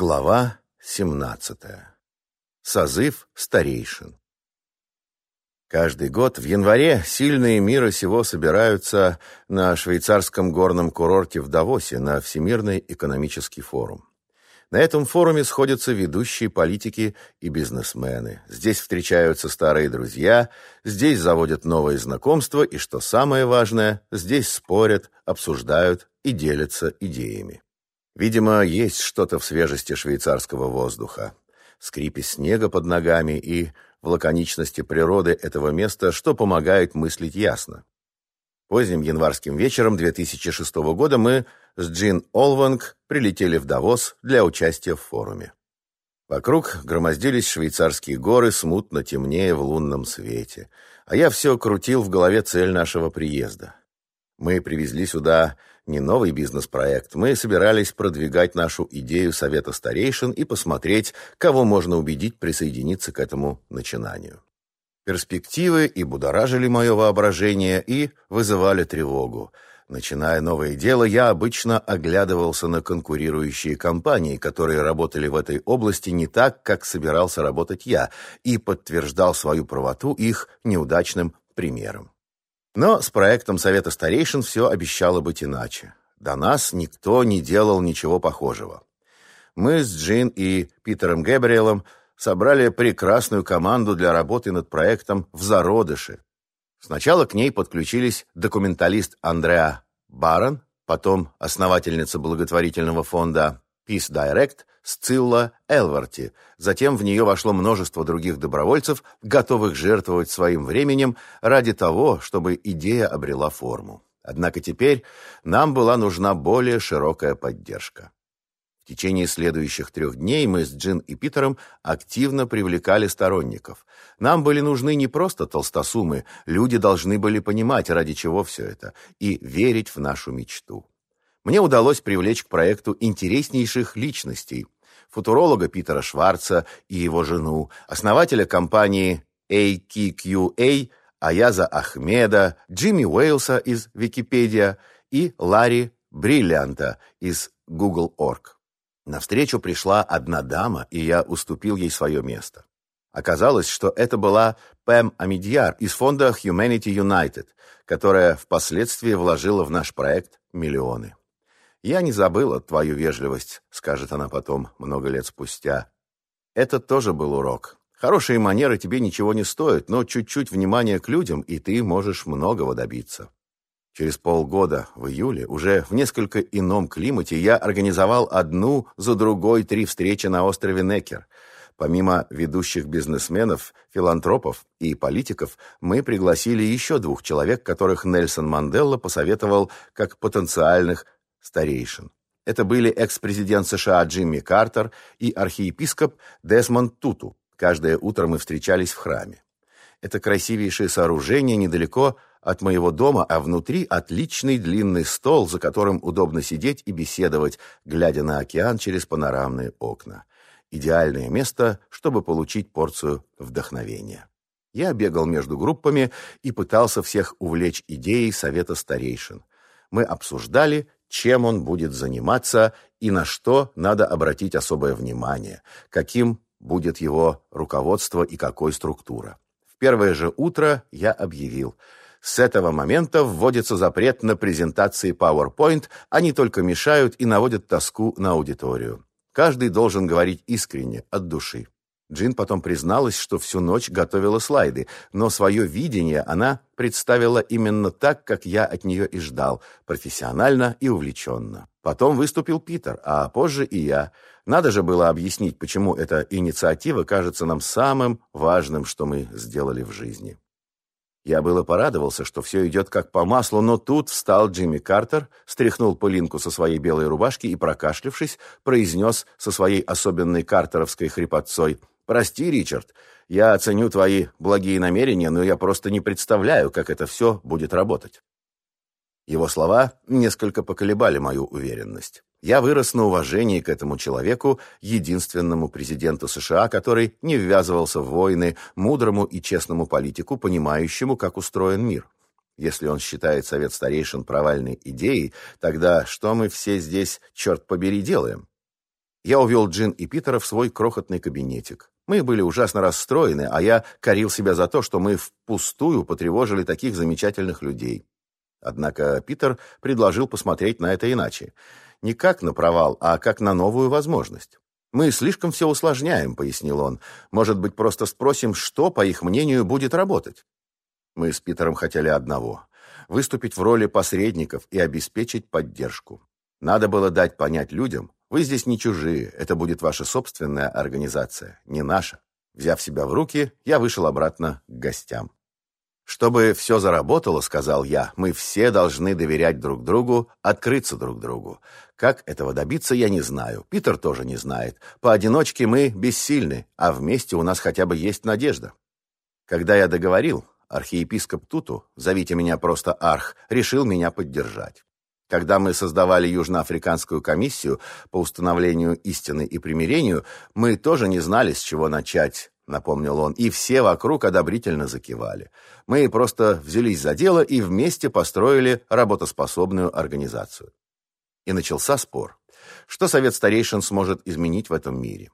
Глава 17. Созыв старейшин. Каждый год в январе сильные мира сего собираются на швейцарском горном курорте в Давосе на Всемирный экономический форум. На этом форуме сходятся ведущие политики и бизнесмены. Здесь встречаются старые друзья, здесь заводят новые знакомства и, что самое важное, здесь спорят, обсуждают и делятся идеями. Видимо, есть что-то в свежести швейцарского воздуха, скрипе снега под ногами и в лаконичности природы этого места, что помогает мыслить ясно. Поздним январским вечером 2006 года мы с Джин Олванг прилетели в Давос для участия в форуме. Вокруг громоздились швейцарские горы, смутно темнее в лунном свете. А я все крутил в голове цель нашего приезда. Мы привезли сюда не новый бизнес-проект. Мы собирались продвигать нашу идею Совета старейшин и посмотреть, кого можно убедить присоединиться к этому начинанию. Перспективы и будоражили мое воображение, и вызывали тревогу. Начиная новое дело, я обычно оглядывался на конкурирующие компании, которые работали в этой области не так, как собирался работать я, и подтверждал свою правоту их неудачным примером. Но с проектом Совета Старейшин все обещало быть иначе. До нас никто не делал ничего похожего. Мы с Джин и Питером Гэбриэлом собрали прекрасную команду для работы над проектом в зародыше. Сначала к ней подключились документалист Андреа Барон, потом основательница благотворительного фонда Peace Direct Сцилла Элварти. Затем в нее вошло множество других добровольцев, готовых жертвовать своим временем ради того, чтобы идея обрела форму. Однако теперь нам была нужна более широкая поддержка. В течение следующих трех дней мы с Джин и Питером активно привлекали сторонников. Нам были нужны не просто толстосумы, люди должны были понимать, ради чего все это, и верить в нашу мечту. Мне удалось привлечь к проекту интереснейших личностей. Футуролога Питера Шварца и его жену, основателя компании AKQA Аяза Ахмеда, Джимми Уэйлса из Википедия и Ларри Бриллианта из Google.org. На встречу пришла одна дама, и я уступил ей свое место. Оказалось, что это была Пэм Амидьяр из фонда Humanity United, которая впоследствии вложила в наш проект миллионы. «Я не забыла твою вежливость», — скажет она потом, много лет спустя. Это тоже был урок. Хорошие манеры тебе ничего не стоят, но чуть-чуть внимания к людям, и ты можешь многого добиться. Через полгода, в июле, уже в несколько ином климате, я организовал одну за другой три встречи на острове Некер. Помимо ведущих бизнесменов, филантропов и политиков, мы пригласили еще двух человек, которых Нельсон Манделла посоветовал как потенциальных старейшин. Это были экс-президент США Джимми Картер и архиепископ Десмонд Туту. Каждое утро мы встречались в храме. Это красивейшее сооружение недалеко от моего дома, а внутри отличный длинный стол, за которым удобно сидеть и беседовать, глядя на океан через панорамные окна. Идеальное место, чтобы получить порцию вдохновения. Я бегал между группами и пытался всех увлечь идеей совета старейшин. Мы обсуждали, чем он будет заниматься и на что надо обратить особое внимание, каким будет его руководство и какой структура. В первое же утро я объявил – с этого момента вводится запрет на презентации PowerPoint, они только мешают и наводят тоску на аудиторию. Каждый должен говорить искренне, от души. Джин потом призналась, что всю ночь готовила слайды, но свое видение она представила именно так, как я от нее и ждал, профессионально и увлеченно. Потом выступил Питер, а позже и я. Надо же было объяснить, почему эта инициатива кажется нам самым важным, что мы сделали в жизни. Я было порадовался, что все идет как по маслу, но тут встал Джимми Картер, стряхнул пылинку со своей белой рубашки и, прокашлявшись, произнес со своей особенной картеровской хрипотцой «Прости, Ричард, я оценю твои благие намерения, но я просто не представляю, как это все будет работать». Его слова несколько поколебали мою уверенность. Я вырос на уважении к этому человеку, единственному президенту США, который не ввязывался в войны, мудрому и честному политику, понимающему, как устроен мир. Если он считает Совет Старейшин провальной идеей, тогда что мы все здесь, черт побери, делаем? Я увел Джин и Питера в свой крохотный кабинетик. Мы были ужасно расстроены, а я корил себя за то, что мы впустую потревожили таких замечательных людей. Однако Питер предложил посмотреть на это иначе. Не как на провал, а как на новую возможность. «Мы слишком все усложняем», — пояснил он. «Может быть, просто спросим, что, по их мнению, будет работать?» Мы с Питером хотели одного — выступить в роли посредников и обеспечить поддержку. Надо было дать понять людям, вы здесь не чужие, это будет ваша собственная организация, не наша. Взяв себя в руки, я вышел обратно к гостям. «Чтобы все заработало, — сказал я, — мы все должны доверять друг другу, открыться друг другу. Как этого добиться, я не знаю. Питер тоже не знает. Поодиночке мы бессильны, а вместе у нас хотя бы есть надежда». Когда я договорил, архиепископ Туту, зовите меня просто Арх, решил меня поддержать. Когда мы создавали Южноафриканскую комиссию по установлению истины и примирению, мы тоже не знали, с чего начать, напомнил он, и все вокруг одобрительно закивали. Мы просто взялись за дело и вместе построили работоспособную организацию. И начался спор. Что Совет Старейшин сможет изменить в этом мире?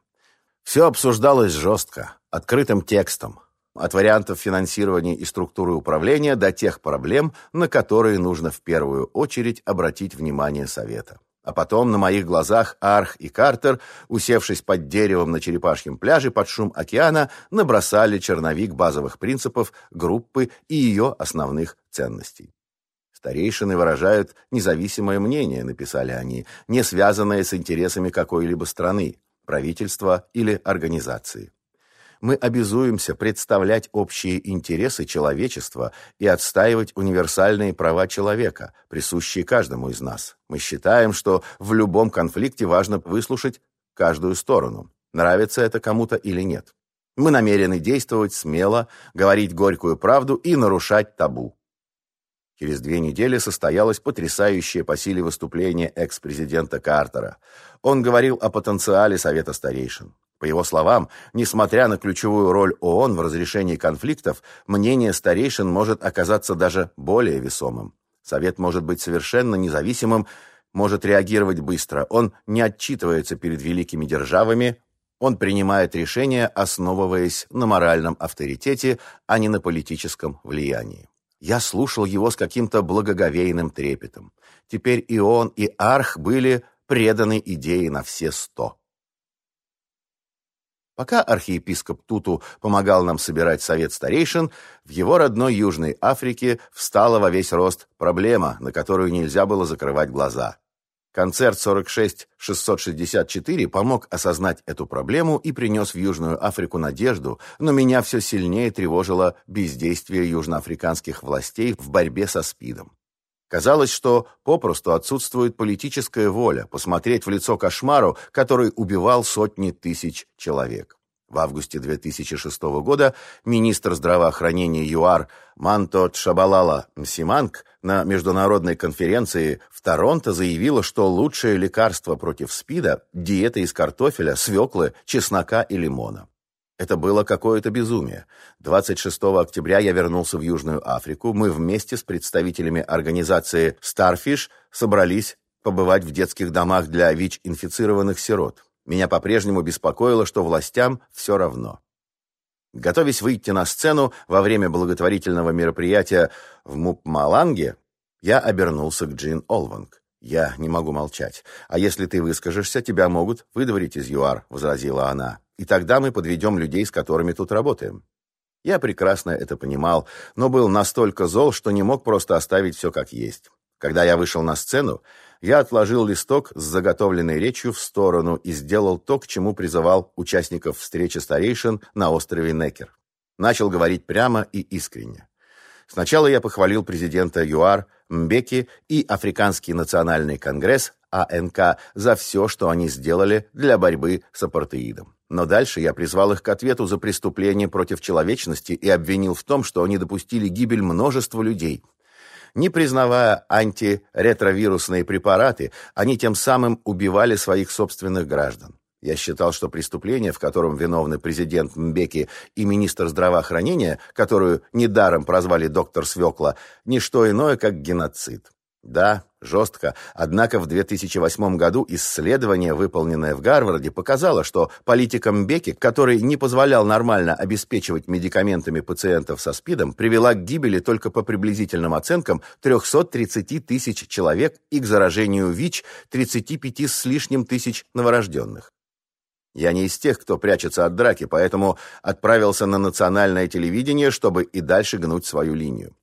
Все обсуждалось жестко, открытым текстом, от вариантов финансирования и структуры управления до тех проблем, на которые нужно в первую очередь обратить внимание Совета. А потом на моих глазах Арх и Картер, усевшись под деревом на черепашьем пляже под шум океана, набросали черновик базовых принципов группы и ее основных ценностей. Старейшины выражают независимое мнение, написали они, не связанное с интересами какой-либо страны, правительства или организации мы обязуемся представлять общие интересы человечества и отстаивать универсальные права человека, присущие каждому из нас. Мы считаем, что в любом конфликте важно выслушать каждую сторону, нравится это кому-то или нет. Мы намерены действовать смело, говорить горькую правду и нарушать табу. Через две недели состоялось потрясающее по силе выступление экс-президента Картера. Он говорил о потенциале Совета Старейшин. По его словам, несмотря на ключевую роль ООН в разрешении конфликтов, мнение старейшин может оказаться даже более весомым. Совет может быть совершенно независимым, может реагировать быстро. Он не отчитывается перед великими державами, он принимает решения, основываясь на моральном авторитете, а не на политическом влиянии. Я слушал его с каким-то благоговейным трепетом. Теперь и он, и Арх были преданы идее на все сто. Пока архиепископ Туту помогал нам собирать совет старейшин, в его родной Южной Африке встала во весь рост проблема, на которую нельзя было закрывать глаза. Концерт 46-664 помог осознать эту проблему и принес в Южную Африку надежду, но меня все сильнее тревожило бездействие южноафриканских властей в борьбе со СПИДом. Казалось, что попросту отсутствует политическая воля посмотреть в лицо кошмару, который убивал сотни тысяч человек. В августе 2006 года министр здравоохранения ЮАР Манто Чабалала Мсиманг на международной конференции в Торонто заявила, что лучшее лекарство против СПИДа – диета из картофеля, свеклы, чеснока и лимона. Это было какое-то безумие. 26 октября я вернулся в Южную Африку. Мы вместе с представителями организации Starfish собрались побывать в детских домах для ВИЧ-инфицированных сирот. Меня по-прежнему беспокоило, что властям все равно. Готовясь выйти на сцену во время благотворительного мероприятия в Мупмаланге, я обернулся к Джин Олванг. «Я не могу молчать. А если ты выскажешься, тебя могут выдворить из ЮАР», — возразила она и тогда мы подведем людей, с которыми тут работаем. Я прекрасно это понимал, но был настолько зол, что не мог просто оставить все как есть. Когда я вышел на сцену, я отложил листок с заготовленной речью в сторону и сделал то, к чему призывал участников встречи старейшин на острове Некер. Начал говорить прямо и искренне. Сначала я похвалил президента ЮАР Мбеки и Африканский национальный конгресс АНК за все, что они сделали для борьбы с апартеидом. Но дальше я призвал их к ответу за преступление против человечности и обвинил в том, что они допустили гибель множества людей. Не признавая антиретровирусные препараты, они тем самым убивали своих собственных граждан. Я считал, что преступление, в котором виновны президент Мбеки и министр здравоохранения, которую недаром прозвали доктор Свекла, не что иное, как геноцид. Да, жестко. Однако в 2008 году исследование, выполненное в Гарварде, показало, что политика Мбеки, который не позволял нормально обеспечивать медикаментами пациентов со СПИДом, привела к гибели только по приблизительным оценкам 330 тысяч человек и к заражению ВИЧ 35 с лишним тысяч новорожденных. Я не из тех, кто прячется от драки, поэтому отправился на национальное телевидение, чтобы и дальше гнуть свою линию.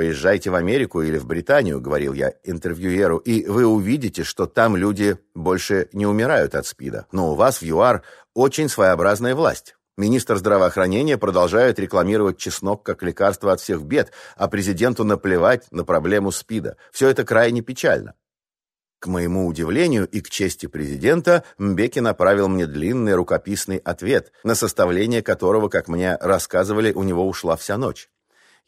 «Поезжайте в Америку или в Британию», — говорил я интервьюеру, «и вы увидите, что там люди больше не умирают от СПИДа. Но у вас в ЮАР очень своеобразная власть. Министр здравоохранения продолжает рекламировать чеснок как лекарство от всех бед, а президенту наплевать на проблему СПИДа. Все это крайне печально. К моему удивлению и к чести президента, Мбеки направил мне длинный рукописный ответ, на составление которого, как мне рассказывали, у него ушла вся ночь.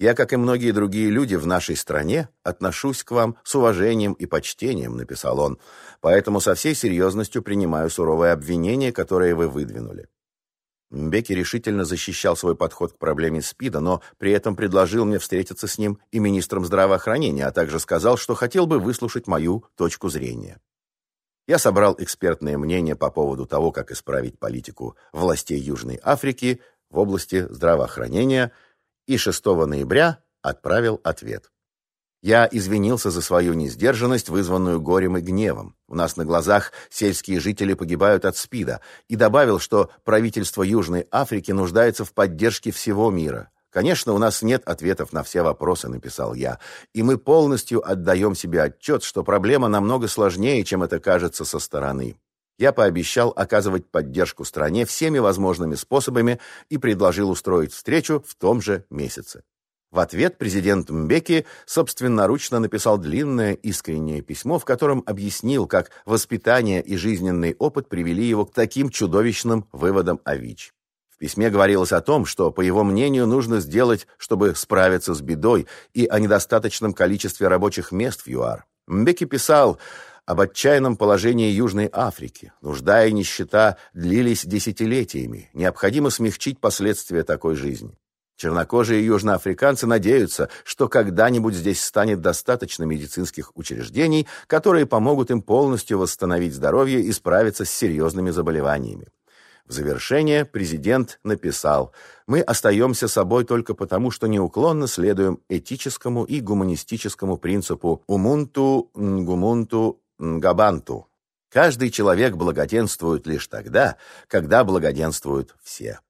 Я, как и многие другие люди в нашей стране, отношусь к вам с уважением и почтением, написал он. Поэтому со всей серьезностью принимаю суровое обвинение, которое вы выдвинули. Мбеки решительно защищал свой подход к проблеме СПИДа, но при этом предложил мне встретиться с ним и министром здравоохранения, а также сказал, что хотел бы выслушать мою точку зрения. Я собрал экспертное мнение по поводу того, как исправить политику властей Южной Африки в области здравоохранения и 6 ноября отправил ответ. Я извинился за свою несдержанность, вызванную горем и гневом. У нас на глазах сельские жители погибают от СПИДа, и добавил, что правительство Южной Африки нуждается в поддержке всего мира. Конечно, у нас нет ответов на все вопросы, написал я, и мы полностью отдаем себе отчет, что проблема намного сложнее, чем это кажется со стороны. Я пообещал оказывать поддержку стране всеми возможными способами и предложил устроить встречу в том же месяце. В ответ президент Мбеки собственноручно написал длинное искреннее письмо, в котором объяснил, как воспитание и жизненный опыт привели его к таким чудовищным выводам о ВИЧ. В письме говорилось о том, что, по его мнению, нужно сделать, чтобы справиться с бедой и о недостаточном количестве рабочих мест в ЮАР. Мбеки писал об отчаянном положении Южной Африки. Нужда и нищета длились десятилетиями. Необходимо смягчить последствия такой жизни. Чернокожие южноафриканцы надеются, что когда-нибудь здесь станет достаточно медицинских учреждений, которые помогут им полностью восстановить здоровье и справиться с серьезными заболеваниями. В завершение президент написал «Мы остаемся собой только потому, что неуклонно следуем этическому и гуманистическому принципу «умунту нгумунту нгабанту». Каждый человек благоденствует лишь тогда, когда благоденствуют все.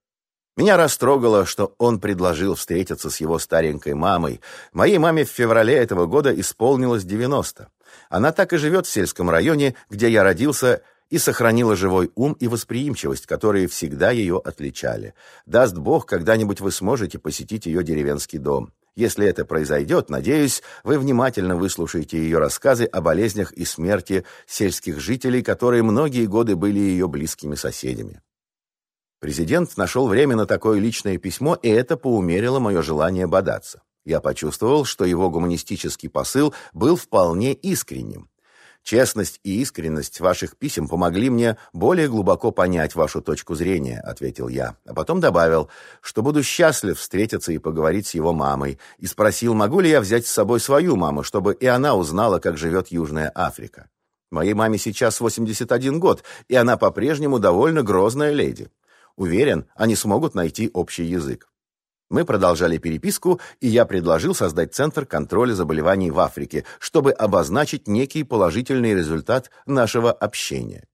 Меня растрогало, что он предложил встретиться с его старенькой мамой. Моей маме в феврале этого года исполнилось 90. Она так и живет в сельском районе, где я родился, и сохранила живой ум и восприимчивость, которые всегда ее отличали. Даст Бог, когда-нибудь вы сможете посетить ее деревенский дом. Если это произойдет, надеюсь, вы внимательно выслушаете ее рассказы о болезнях и смерти сельских жителей, которые многие годы были ее близкими соседями. Президент нашел время на такое личное письмо, и это поумерило мое желание бодаться. Я почувствовал, что его гуманистический посыл был вполне искренним. «Честность и искренность ваших писем помогли мне более глубоко понять вашу точку зрения», — ответил я. А потом добавил, что буду счастлив встретиться и поговорить с его мамой, и спросил, могу ли я взять с собой свою маму, чтобы и она узнала, как живет Южная Африка. Моей маме сейчас 81 год, и она по-прежнему довольно грозная леди. Уверен, они смогут найти общий язык. Мы продолжали переписку, и я предложил создать Центр контроля заболеваний в Африке, чтобы обозначить некий положительный результат нашего общения.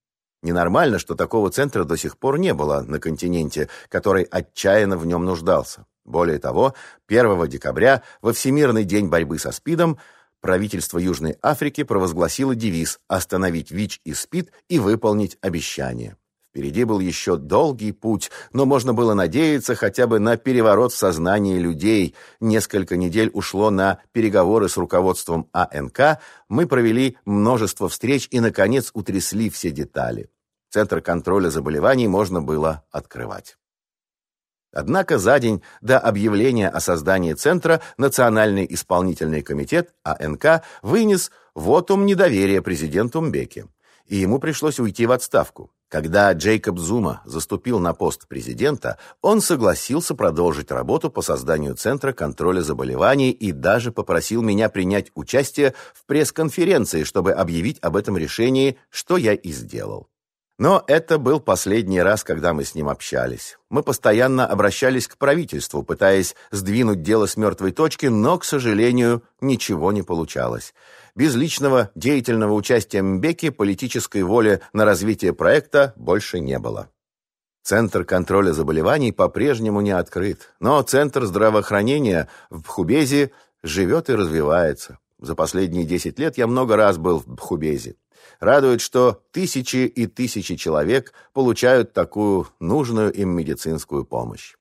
Ненормально, что такого центра до сих пор не было на континенте, который отчаянно в нем нуждался. Более того, 1 декабря, во Всемирный день борьбы со СПИДом, правительство Южной Африки провозгласило девиз «Остановить ВИЧ и СПИД и выполнить обещание». Впереди был еще долгий путь, но можно было надеяться хотя бы на переворот в сознании людей. Несколько недель ушло на переговоры с руководством АНК, мы провели множество встреч и, наконец, утрясли все детали. Центр контроля заболеваний можно было открывать. Однако за день до объявления о создании центра Национальный исполнительный комитет АНК вынес вотум недоверия президенту Мбеке, и ему пришлось уйти в отставку. Когда Джейкоб Зума заступил на пост президента, он согласился продолжить работу по созданию Центра контроля заболеваний и даже попросил меня принять участие в пресс-конференции, чтобы объявить об этом решении, что я и сделал. Но это был последний раз, когда мы с ним общались. Мы постоянно обращались к правительству, пытаясь сдвинуть дело с мертвой точки, но, к сожалению, ничего не получалось. Без личного деятельного участия Мбеки политической воли на развитие проекта больше не было. Центр контроля заболеваний по-прежнему не открыт, но Центр здравоохранения в Бхубезе живет и развивается. За последние 10 лет я много раз был в Бхубезе. Радует, что тысячи и тысячи человек получают такую нужную им медицинскую помощь.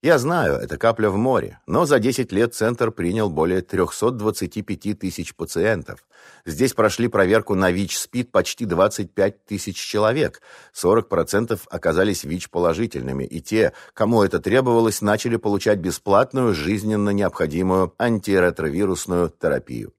Я знаю, это капля в море, но за 10 лет Центр принял более 325 тысяч пациентов. Здесь прошли проверку на ВИЧ-СПИД почти 25 тысяч человек. 40% оказались ВИЧ-положительными, и те, кому это требовалось, начали получать бесплатную, жизненно необходимую антиретровирусную терапию.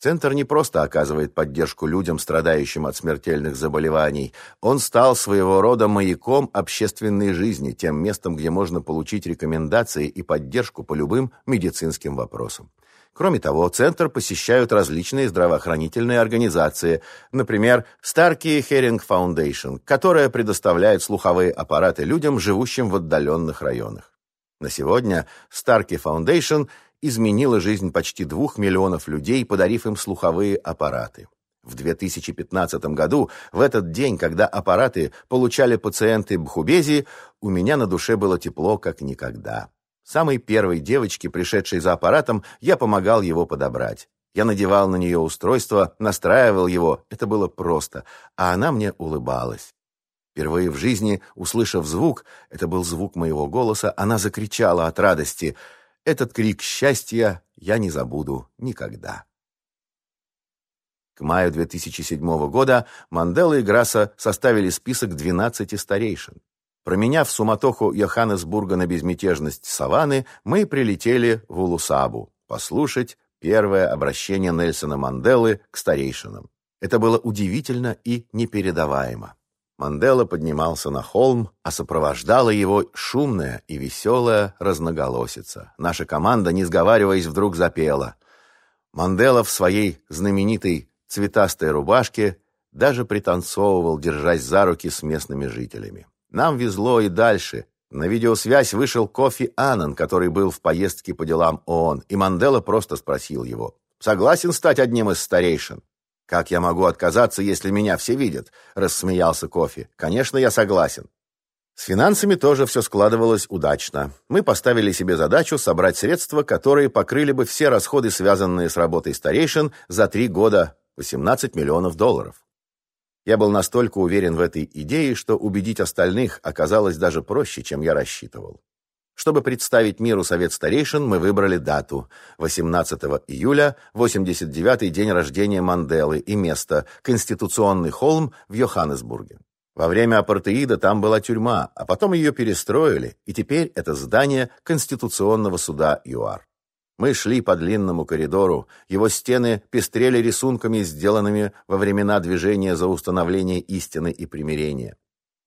Центр не просто оказывает поддержку людям, страдающим от смертельных заболеваний. Он стал своего рода маяком общественной жизни, тем местом, где можно получить рекомендации и поддержку по любым медицинским вопросам. Кроме того, Центр посещают различные здравоохранительные организации, например, Starkey Herring Foundation, которая предоставляет слуховые аппараты людям, живущим в отдаленных районах. На сегодня Starkey Foundation – изменила жизнь почти двух миллионов людей, подарив им слуховые аппараты. В 2015 году, в этот день, когда аппараты получали пациенты Бхубези, у меня на душе было тепло, как никогда. Самой первой девочке, пришедшей за аппаратом, я помогал его подобрать. Я надевал на нее устройство, настраивал его, это было просто, а она мне улыбалась. Впервые в жизни, услышав звук, это был звук моего голоса, она закричала от радости – этот крик счастья я не забуду никогда. К маю 2007 года Мандела и Грасса составили список 12 старейшин. Променяв суматоху Йоханнесбурга на безмятежность саванны, мы прилетели в Улусабу послушать первое обращение Нельсона Манделы к старейшинам. Это было удивительно и непередаваемо. Мандела поднимался на холм, а сопровождала его шумная и веселая разноголосица. Наша команда, не сговариваясь, вдруг запела. Мандела в своей знаменитой цветастой рубашке даже пританцовывал, держась за руки с местными жителями. Нам везло и дальше. На видеосвязь вышел Кофи Аннан, который был в поездке по делам ООН, и Мандела просто спросил его, «Согласен стать одним из старейшин?» «Как я могу отказаться, если меня все видят?» – рассмеялся Кофи. «Конечно, я согласен». С финансами тоже все складывалось удачно. Мы поставили себе задачу собрать средства, которые покрыли бы все расходы, связанные с работой старейшин, за три года – 18 миллионов долларов. Я был настолько уверен в этой идее, что убедить остальных оказалось даже проще, чем я рассчитывал. Чтобы представить миру совет старейшин, мы выбрали дату – 18 июля, 89-й день рождения Манделы и место – Конституционный холм в Йоханнесбурге. Во время апартеида там была тюрьма, а потом ее перестроили, и теперь это здание Конституционного суда ЮАР. Мы шли по длинному коридору, его стены пестрели рисунками, сделанными во времена движения за установление истины и примирения.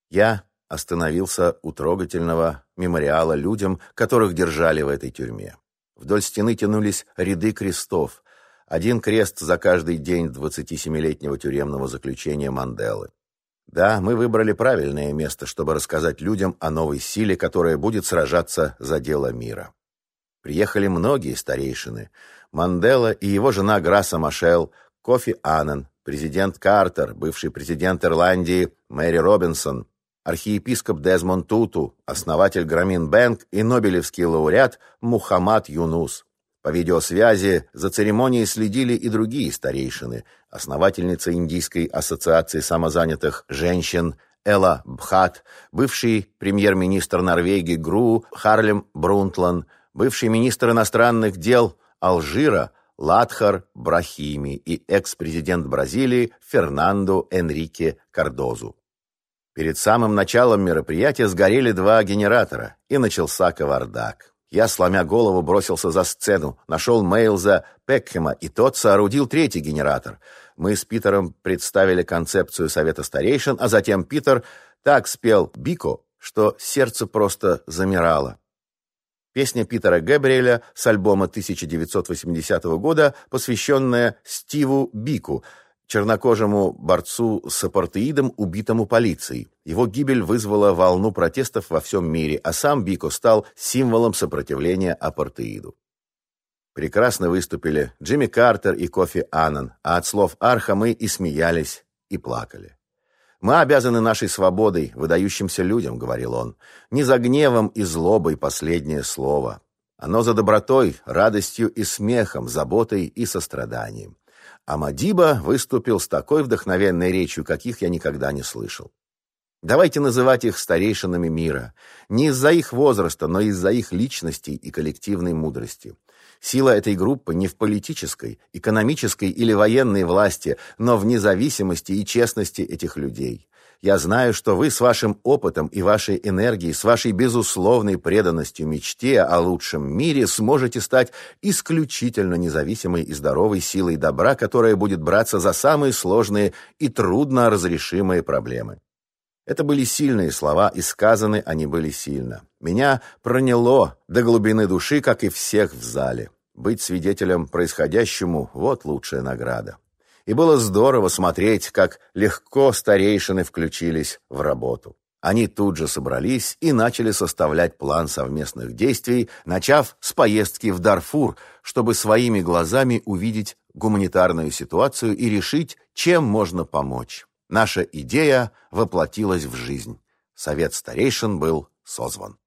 Я остановился у трогательного мемориала людям, которых держали в этой тюрьме. Вдоль стены тянулись ряды крестов. Один крест за каждый день 27-летнего тюремного заключения Манделы. Да, мы выбрали правильное место, чтобы рассказать людям о новой силе, которая будет сражаться за дело мира. Приехали многие старейшины. Мандела и его жена Граса Машел, Кофи Аннен, президент Картер, бывший президент Ирландии Мэри Робинсон, архиепископ Дезмонд Туту, основатель Грамин Бэнк и Нобелевский лауреат Мухаммад Юнус. По видеосвязи за церемонией следили и другие старейшины, основательница Индийской ассоциации самозанятых женщин Эла Бхат, бывший премьер-министр Норвегии Гру Харлем Брунтлан, бывший министр иностранных дел Алжира Латхар Брахими и экс-президент Бразилии Фернандо Энрике Кардозу. Перед самым началом мероприятия сгорели два генератора, и начался кавардак. Я, сломя голову, бросился за сцену, нашел Мейлза Пекхема, и тот соорудил третий генератор. Мы с Питером представили концепцию Совета старейшин, а затем Питер так спел «Бико», что сердце просто замирало. Песня Питера Гэбриэля с альбома 1980 года, посвященная Стиву Бику, чернокожему борцу с апартеидом, убитому полицией. Его гибель вызвала волну протестов во всем мире, а сам Бико стал символом сопротивления апартеиду. Прекрасно выступили Джимми Картер и Кофи Аннан, а от слов Арха мы и смеялись, и плакали. «Мы обязаны нашей свободой, выдающимся людям», — говорил он. «Не за гневом и злобой последнее слово. Оно за добротой, радостью и смехом, заботой и состраданием». А Мадиба выступил с такой вдохновенной речью, каких я никогда не слышал. Давайте называть их старейшинами мира. Не из-за их возраста, но из-за их личностей и коллективной мудрости. Сила этой группы не в политической, экономической или военной власти, но в независимости и честности этих людей. Я знаю, что вы с вашим опытом и вашей энергией, с вашей безусловной преданностью мечте о лучшем мире сможете стать исключительно независимой и здоровой силой добра, которая будет браться за самые сложные и трудно разрешимые проблемы. Это были сильные слова, и сказаны они были сильно. Меня проняло до глубины души, как и всех в зале. Быть свидетелем происходящему — вот лучшая награда. И было здорово смотреть, как легко старейшины включились в работу. Они тут же собрались и начали составлять план совместных действий, начав с поездки в Дарфур, чтобы своими глазами увидеть гуманитарную ситуацию и решить, чем можно помочь. Наша идея воплотилась в жизнь. Совет старейшин был созван.